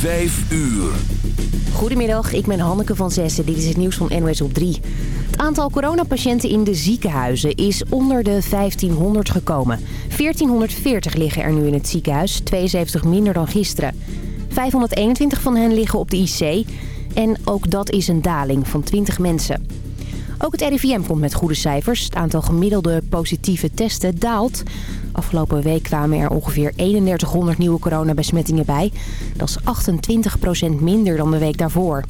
Vijf uur. Goedemiddag, ik ben Hanneke van Zessen. Dit is het nieuws van NOS op 3. Het aantal coronapatiënten in de ziekenhuizen is onder de 1500 gekomen. 1440 liggen er nu in het ziekenhuis, 72 minder dan gisteren. 521 van hen liggen op de IC. En ook dat is een daling van 20 mensen. Ook het RIVM komt met goede cijfers. Het aantal gemiddelde positieve testen daalt. Afgelopen week kwamen er ongeveer 3100 nieuwe coronabesmettingen bij. Dat is 28% minder dan de week daarvoor.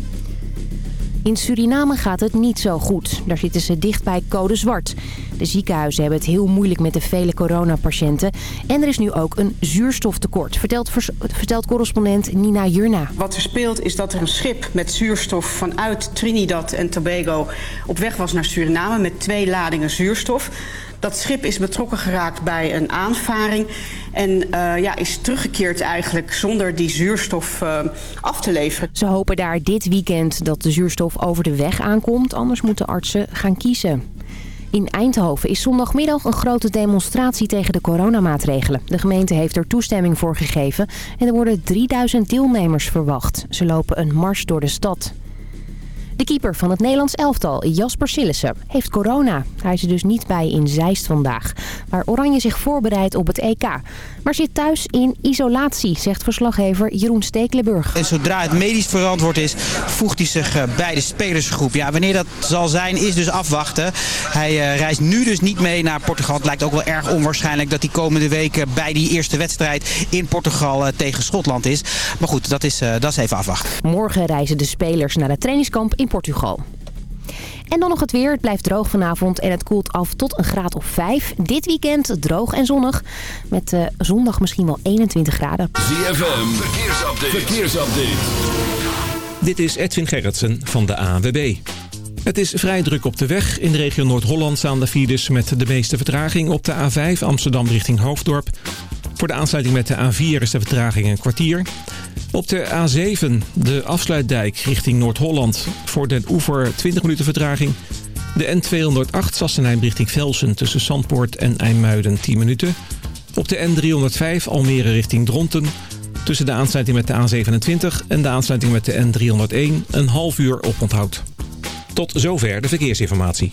In Suriname gaat het niet zo goed. Daar zitten ze dicht bij code zwart. De ziekenhuizen hebben het heel moeilijk met de vele coronapatiënten. En er is nu ook een zuurstoftekort, vertelt, vertelt correspondent Nina Jurna. Wat er speelt is dat er een schip met zuurstof vanuit Trinidad en Tobago... op weg was naar Suriname met twee ladingen zuurstof. Dat schip is betrokken geraakt bij een aanvaring en uh, ja, is teruggekeerd eigenlijk zonder die zuurstof uh, af te leveren. Ze hopen daar dit weekend dat de zuurstof over de weg aankomt, anders moeten artsen gaan kiezen. In Eindhoven is zondagmiddag een grote demonstratie tegen de coronamaatregelen. De gemeente heeft er toestemming voor gegeven en er worden 3000 deelnemers verwacht. Ze lopen een mars door de stad. De keeper van het Nederlands elftal, Jasper Sillissen, heeft corona. Hij is er dus niet bij in Zeist vandaag, waar Oranje zich voorbereidt op het EK. Maar zit thuis in isolatie, zegt verslaggever Jeroen Stekelenburg. En zodra het medisch verantwoord is, voegt hij zich eh, bij de spelersgroep. Ja, wanneer dat zal zijn, is dus afwachten. Hij uh, reist nu dus niet mee naar Portugal. Het lijkt ook wel erg onwaarschijnlijk dat hij komende weken bij die eerste wedstrijd in Portugal uh, tegen Schotland is. Maar goed, dat is, dat is even afwachten. Morgen reizen de spelers naar het trainingskamp in Portugal. En dan nog het weer. Het blijft droog vanavond en het koelt af tot een graad of 5. Dit weekend droog en zonnig. Met uh, zondag misschien wel 21 graden. ZFM, verkeersupdate. verkeersupdate. Dit is Edwin Gerritsen van de ANWB. Het is vrij druk op de weg. In de regio Noord-Holland staan de files met de meeste vertraging op de A5 Amsterdam richting Hoofddorp. Voor de aansluiting met de A4 is de vertraging een kwartier. Op de A7, de afsluitdijk richting Noord-Holland. Voor Den Oever 20 minuten vertraging. De N208 Sassenheim richting Velsen tussen Zandpoort en IJmuiden 10 minuten. Op de N305 Almere richting Dronten. Tussen de aansluiting met de A27 en de aansluiting met de N301 een half uur oponthoud. Tot zover de verkeersinformatie.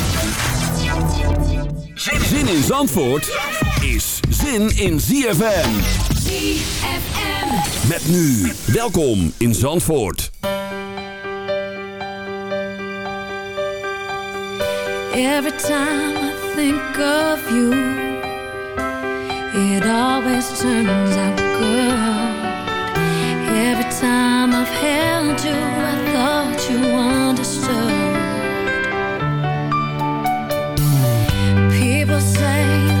Zin in Zandvoort is zin in ZFM. ZFM. Met nu, welkom in Zandvoort. Every time I think of you It always turns out good Every time I've held you I thought you understood People say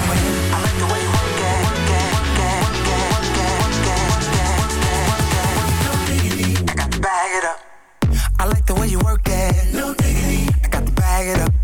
bag it up. I like the way you work it. No diggity. I got to bag it up.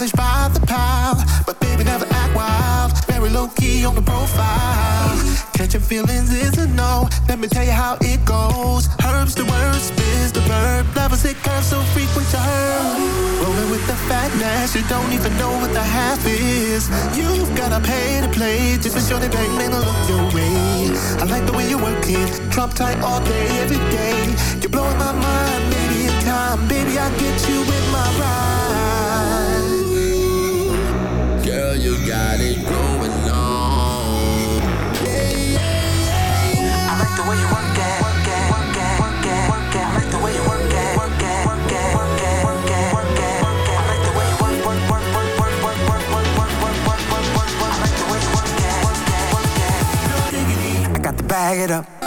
Knowledge by the pile. But baby never act wild, very low key on the profile. Catching feelings is a no. Let me tell you how it goes. Herbs the word, spins the verb. Levels it curves so frequent to her. Rolling with the fatness, you don't even know what the half is. You've gotta pay to play, just for sure they bang man look your way. I like the way you work it, drop tight all day, every day. You're blowing my mind, maybe in time, baby I get you in my ride. Girl, you got it going on. I like the way you work it, work it, work it, work it, work it. I like the way you work it, work it, work it, work it, work it, work it. I like the way you work, work, work, work, work, work, work, work, work, work, work, work, work, work. I like the way you work it, work it, work it. I got to bag it up.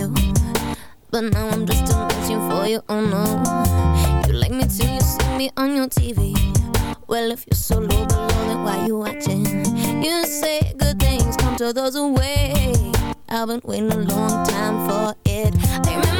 you. But now I'm just imagining for you, oh no. You like me too, you see me on your TV Well, if you're so low below, then why you watching? You say good things come to those who wait. I've been waiting a long time for it. I remember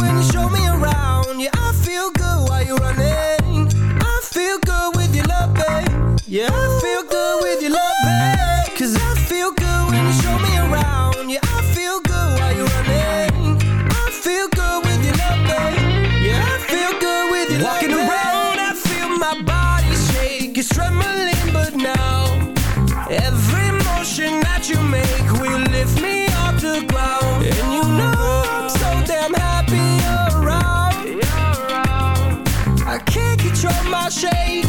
when you show me around. Yeah, I feel good while you're running. I feel good with your love, babe. Yeah. I'll shake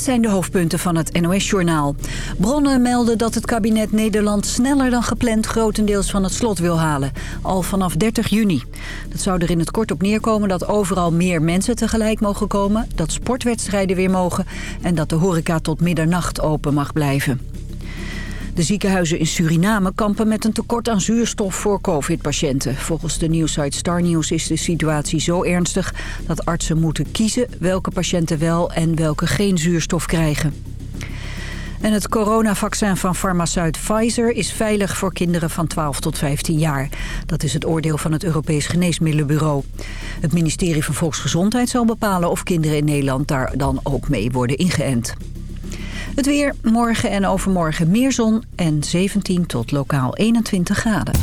Dit zijn de hoofdpunten van het NOS-journaal. Bronnen melden dat het kabinet Nederland sneller dan gepland... grotendeels van het slot wil halen, al vanaf 30 juni. Dat zou er in het kort op neerkomen dat overal meer mensen tegelijk mogen komen... dat sportwedstrijden weer mogen en dat de horeca tot middernacht open mag blijven. De ziekenhuizen in Suriname kampen met een tekort aan zuurstof voor covid-patiënten. Volgens de nieuwsite Star News is de situatie zo ernstig... dat artsen moeten kiezen welke patiënten wel en welke geen zuurstof krijgen. En het coronavaccin van farmaceut Pfizer is veilig voor kinderen van 12 tot 15 jaar. Dat is het oordeel van het Europees Geneesmiddelenbureau. Het ministerie van Volksgezondheid zal bepalen of kinderen in Nederland daar dan ook mee worden ingeënt. Het weer morgen en overmorgen meer zon en 17 tot lokaal 21 graden.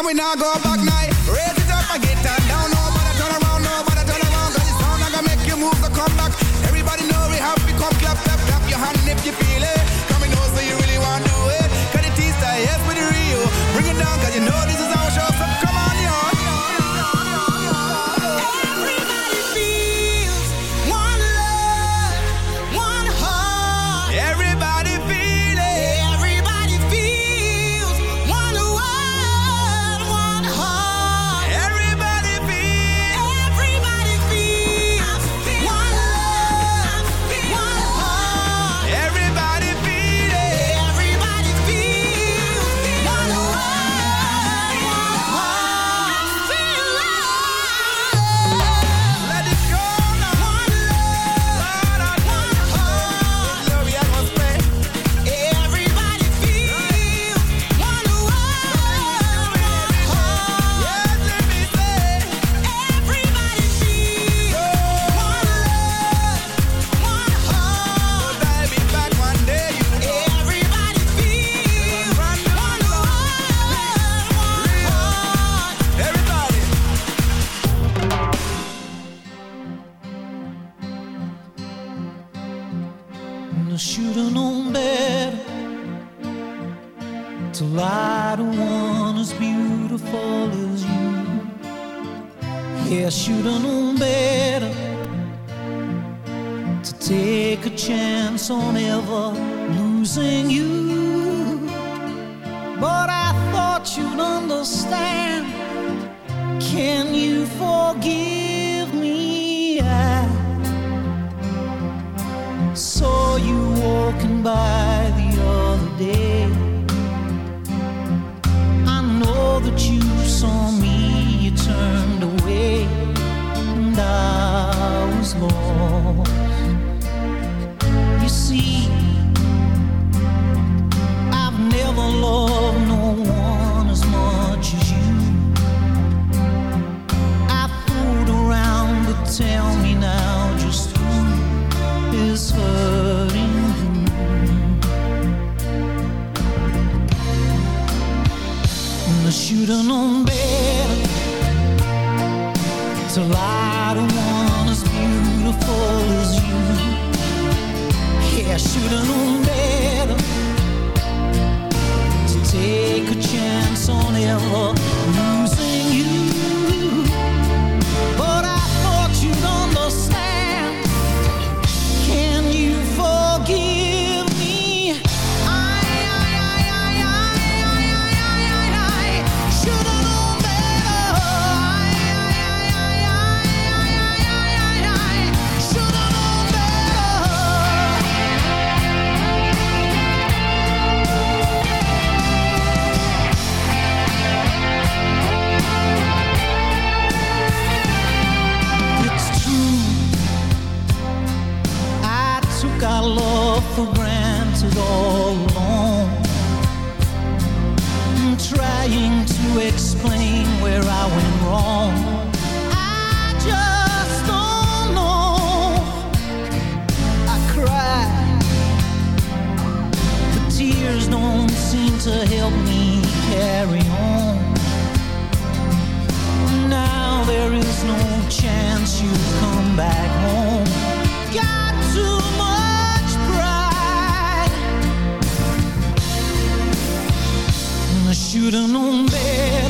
Can we not go back? Yeah, I should've known better to take a chance on ever losing you. But I thought you'd understand. Can you forgive? Explain where I went wrong. I just don't know. I cry, but tears don't seem to help me carry on. Now there is no chance you come back home. Got too much pride. I should've known better